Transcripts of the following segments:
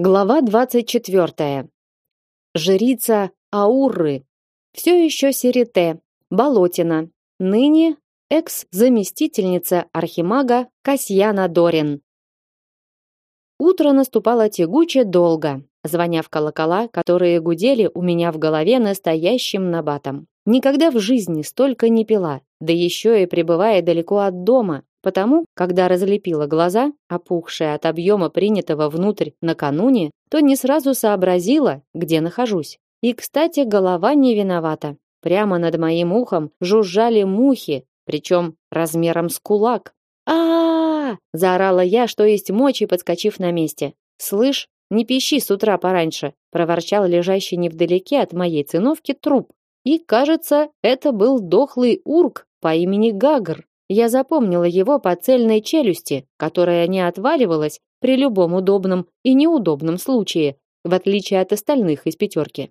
Глава 24. Жрица Ауры. Все еще Серите, Болотина. Ныне экс-заместительница архимага Касьяна Дорин. Утро наступало тягуче долго, звоня в колокола, которые гудели у меня в голове настоящим набатом. Никогда в жизни столько не пила, да еще и пребывая далеко от дома, Потому, когда разлепила глаза, опухшие от объема принятого внутрь накануне, то не сразу сообразила, где нахожусь. И, кстати, голова не виновата. Прямо над моим ухом жужжали мухи, причем размером с кулак. а, -а, -а, заорала я, что есть мочи, подскочив на месте. «Слышь, не пищи с утра пораньше!» проворчал лежащий невдалеке от моей циновки труп. И, кажется, это был дохлый урк по имени Гагр. Я запомнила его по цельной челюсти, которая не отваливалась при любом удобном и неудобном случае, в отличие от остальных из пятерки.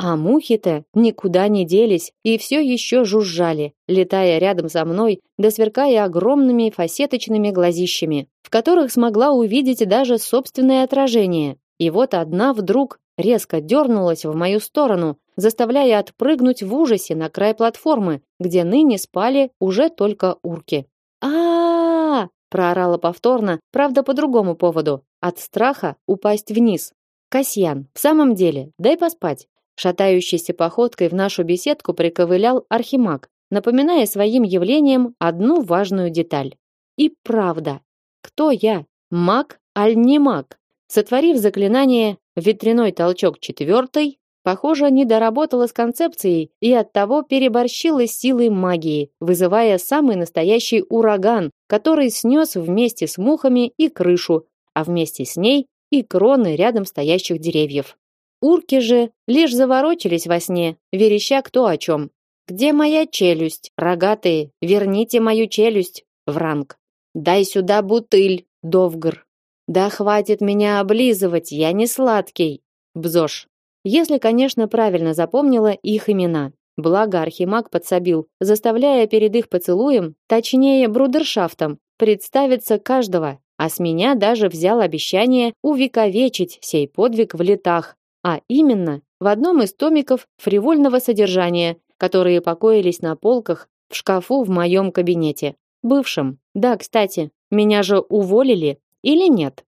А мухи-то никуда не делись и все еще жужжали, летая рядом со мной, да сверкая огромными фасеточными глазищами, в которых смогла увидеть даже собственное отражение. И вот одна вдруг резко дернулась в мою сторону, заставляя отпрыгнуть в ужасе на край платформы, где ныне спали уже только урки. а, -а, -а проорала повторно, правда по другому поводу, от страха упасть вниз. Касьян, в самом деле, дай поспать. Шатающейся походкой в нашу беседку приковылял архимаг, напоминая своим явлением одну важную деталь. И правда, кто я? Маг аль не маг? Сотворив заклинание «Ветряной толчок четвертый», Похоже, не доработала с концепцией и оттого переборщила с силой магии, вызывая самый настоящий ураган, который снес вместе с мухами и крышу, а вместе с ней и кроны рядом стоящих деревьев. Урки же лишь заворочились во сне, вереща кто о чем. «Где моя челюсть? Рогатые, верните мою челюсть!» Вранг. «Дай сюда бутыль, Довгр!» «Да хватит меня облизывать, я не сладкий!» Бзош. Если, конечно, правильно запомнила их имена. Благо Архимаг подсобил, заставляя перед их поцелуем, точнее брудершафтом, представиться каждого, а с меня даже взял обещание увековечить сей подвиг в летах, а именно в одном из томиков фривольного содержания, которые покоились на полках в шкафу в моем кабинете. Бывшем. Да, кстати, меня же уволили или нет?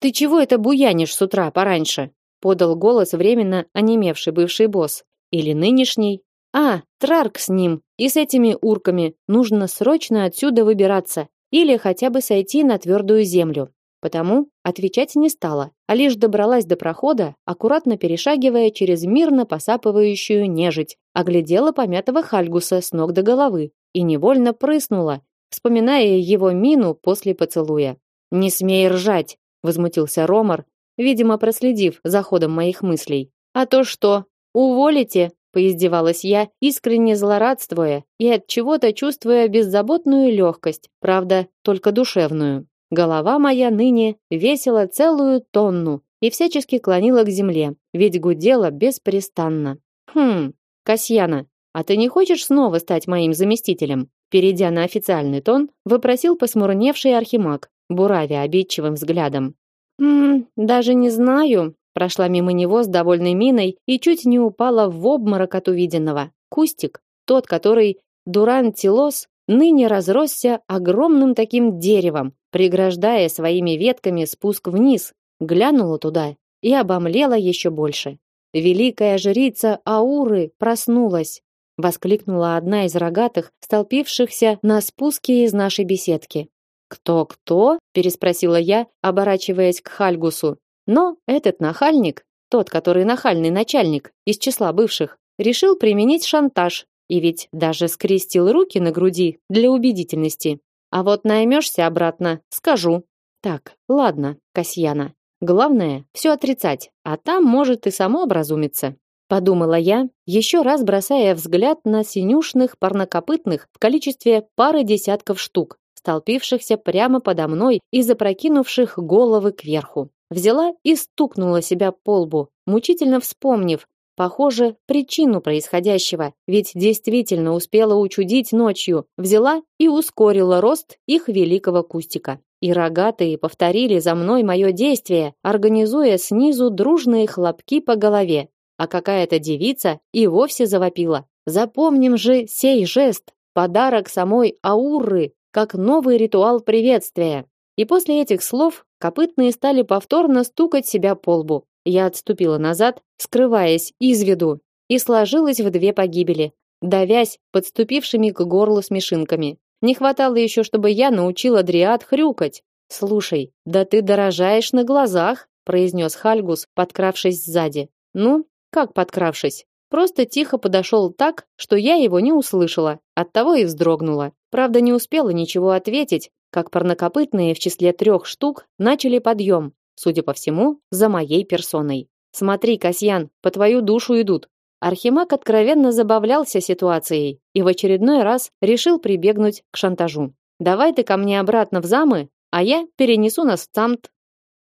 Ты чего это буянишь с утра пораньше? Подал голос временно онемевший бывший босс или нынешний. А, Трарк с ним и с этими урками. Нужно срочно отсюда выбираться или хотя бы сойти на твердую землю. Потому отвечать не стала, а лишь добралась до прохода, аккуратно перешагивая через мирно посапывающую нежить, оглядела помятого Хальгуса с ног до головы и невольно прыснула, вспоминая его мину после поцелуя. «Не смей ржать!» — возмутился Ромар, видимо, проследив за ходом моих мыслей. А то что? Уволите? поиздевалась я, искренне злорадствуя и от чего-то чувствуя беззаботную легкость, правда, только душевную. Голова моя ныне весила целую тонну и всячески клонила к земле, ведь гудела беспрестанно. Хм, Касьяна, а ты не хочешь снова стать моим заместителем? Перейдя на официальный тон, вопросил посмурневший архимаг, буравя обидчивым взглядом. М, даже не знаю, прошла мимо него с довольной миной и чуть не упала в обморок от увиденного. Кустик, тот, который Дурантилос ныне разросся огромным таким деревом, преграждая своими ветками спуск вниз, глянула туда и обомлела еще больше. Великая жрица Ауры проснулась, воскликнула одна из рогатых, столпившихся на спуске из нашей беседки. «Кто-кто?» – переспросила я, оборачиваясь к Хальгусу. Но этот нахальник, тот, который нахальный начальник из числа бывших, решил применить шантаж и ведь даже скрестил руки на груди для убедительности. А вот наймешься обратно, скажу. Так, ладно, Касьяна. Главное все отрицать, а там может и само образумиться. Подумала я, еще раз бросая взгляд на синюшных парнокопытных в количестве пары десятков штук, столпившихся прямо подо мной и запрокинувших головы кверху. Взяла и стукнула себя по лбу, мучительно вспомнив, похоже, причину происходящего, ведь действительно успела учудить ночью, взяла и ускорила рост их великого кустика. и рогатые повторили за мной мое действие, организуя снизу дружные хлопки по голове. А какая-то девица и вовсе завопила: "Запомним же сей жест, подарок самой Ауры, как новый ритуал приветствия". И после этих слов копытные стали повторно стукать себя по лбу. Я отступила назад, скрываясь из виду, и сложилась в две погибели, давясь подступившими к горлу смешинками. Не хватало еще, чтобы я научила дриад хрюкать. Слушай, да ты дорожаешь на глазах, произнес Хальгус, подкравшись сзади. Ну, как подкравшись? Просто тихо подошел так, что я его не услышала, оттого и вздрогнула. Правда, не успела ничего ответить, как парнокопытные в числе трех штук начали подъем, судя по всему, за моей персоной. Смотри, Касьян, по твою душу идут. Архимаг откровенно забавлялся ситуацией и в очередной раз решил прибегнуть к шантажу. Давай ты ко мне обратно в замы, а я перенесу нас в Цамт.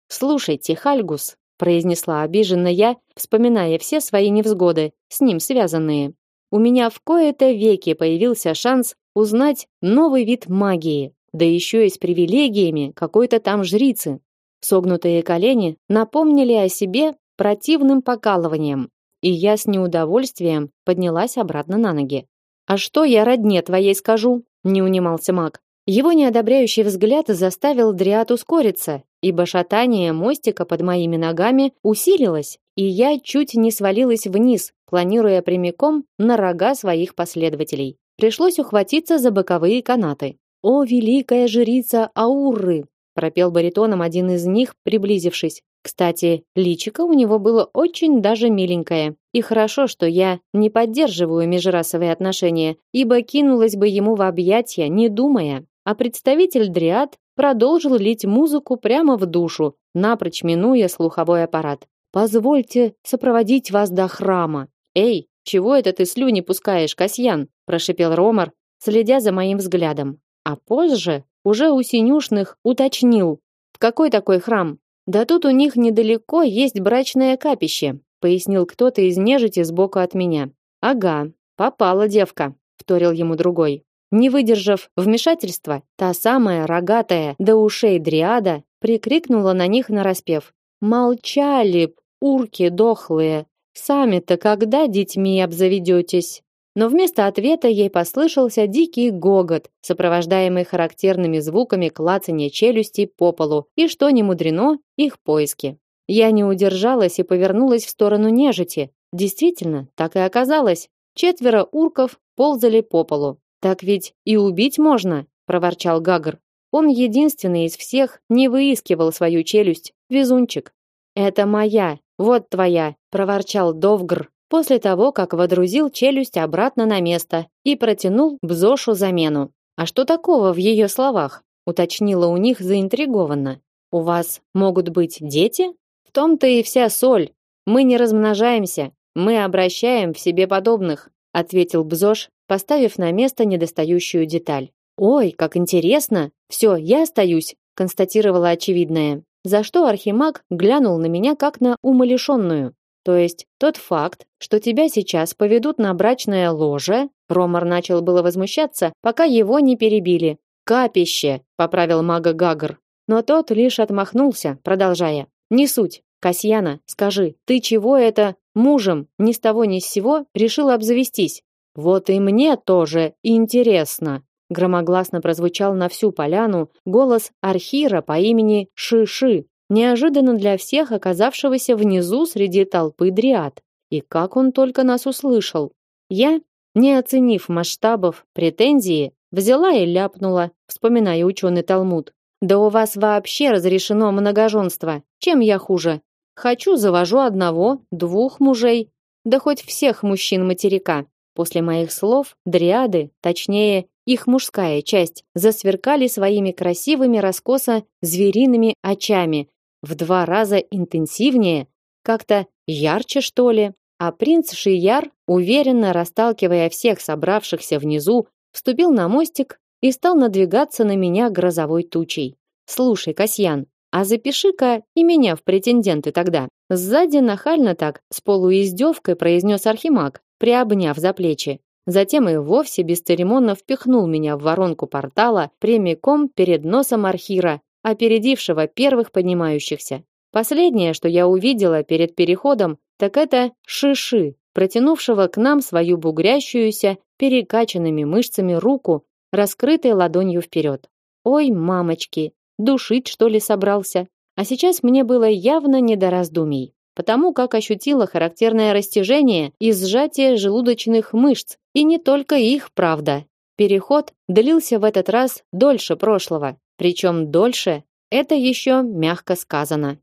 Слушайте, Хальгус, произнесла обиженно я, вспоминая все свои невзгоды, с ним связанные. У меня в кои-то веки появился шанс узнать новый вид магии, да еще и с привилегиями какой-то там жрицы. Согнутые колени напомнили о себе противным покалыванием, и я с неудовольствием поднялась обратно на ноги. А что я родне твоей скажу? не унимался маг. Его неодобряющий взгляд заставил Дриад ускориться, ибо шатание мостика под моими ногами усилилось, и я чуть не свалилась вниз, планируя прямиком на рога своих последователей. Пришлось ухватиться за боковые канаты. О великая жрица Аурры, пропел баритоном один из них, приблизившись. Кстати, личико у него было очень даже миленькое. И хорошо, что я не поддерживаю межрасовые отношения, ибо кинулась бы ему в объятия, не думая. А представитель Дриад продолжил лить музыку прямо в душу, напрочь минуя слуховой аппарат. Позвольте сопроводить вас до храма. Эй, чего это ты слюни пускаешь, Касьян? прошипел Ромар, следя за моим взглядом. А позже уже у синюшных уточнил: "В какой такой храм?" "Да тут у них недалеко есть брачное капище", пояснил кто-то из нежити сбоку от меня. "Ага, попала девка", вторил ему другой. Не выдержав вмешательства, та самая рогатая до ушей дриада прикрикнула на них нараспев: "Молчали, урки дохлые! Сами-то когда детьми обзаведетесь?" Но вместо ответа ей послышался дикий гогот, сопровождаемый характерными звуками клацания челюстей по полу, и что не мудрено, их поиски. Я не удержалась и повернулась в сторону нежити. Действительно, так и оказалось. Четверо урков ползали по полу. Так ведь и убить можно, проворчал Гагр. Он единственный из всех не выискивал свою челюсть. Везунчик. Это моя. Вот твоя, проворчал Довгр, после того, как водрузил челюсть обратно на место и протянул Бзошу замену. А что такого в ее словах? уточнила у них заинтригованно. У вас могут быть дети? В том-то и вся соль. Мы не размножаемся, мы обращаем в себе подобных, ответил Бзош, поставив на место недостающую деталь. Ой, как интересно. Все, я остаюсь, констатировала очевидное. За что архимаг глянул на меня как на умалишенную. То есть тот факт, что тебя сейчас поведут на брачное ложе, Ромар начал было возмущаться, пока его не перебили. Капище, поправил мага Гагр, но тот лишь отмахнулся, продолжая: "Не суть. Касьяна, скажи, ты чего это мужем ни с того ни с сего решил обзавестись? Вот и мне тоже интересно". Громогласно прозвучал на всю поляну голос архира по имени Шиши, неожиданно для всех оказавшегося внизу среди толпы дриад. И как он только нас услышал. Я, не оценив масштабов претензии, взяла и ляпнула, вспоминая ученый Талмуд. Да у вас вообще разрешено многоженство. Чем я хуже? Хочу завожу одного, двух мужей, да хоть всех мужчин материка. После моих слов дриады, точнее, их мужская часть, засверкали своими красивыми раскосо звериными очами, в два раза интенсивнее, как-то ярче, что ли. А принц Шияр, уверенно расталкивая всех собравшихся внизу, вступил на мостик и стал надвигаться на меня грозовой тучей. Слушай, Касьян, а запиши-ка и меня в претенденты тогда. Сзади нахально так, с полуиздевкой произнес Архимаг, приобняв за плечи. Затем и вовсе бесцеремонно впихнул меня в воронку портала прямиком перед носом Архира опередившего первых поднимающихся. Последнее, что я увидела перед переходом, так это Шиши, протянувшего к нам свою бугрящуюся, перекачанными мышцами руку, раскрытой ладонью вперед. Ой, мамочки, душить что ли собрался? А сейчас мне было явно не до раздумий, потому как ощутила характерное растяжение и сжатие желудочных мышц, и не только их, правда. Переход длился в этот раз дольше прошлого, причем дольше это еще мягко сказано.